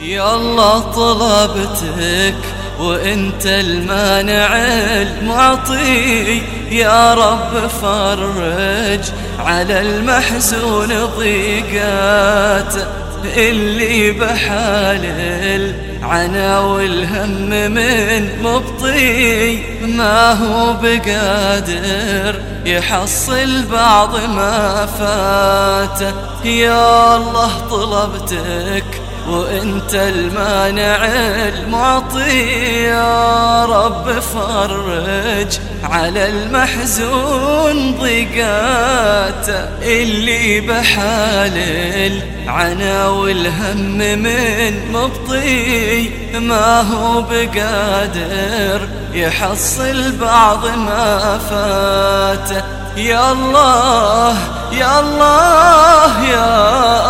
يا الله طلبتك وانت المانع المعطي. يا رب فرج على المحزون ضيقات اللي بحال العنا والهم من مبطي. ما هو بقادر يحصل بعض ما فات. يا الله طلبتك وانت المانع المعطي يا رب فرج على المحزون ضيقاته اللي بحال العنا والهم من مبطي ما هو بقادر يحصل بعض ما فات. يا الله يا الله يا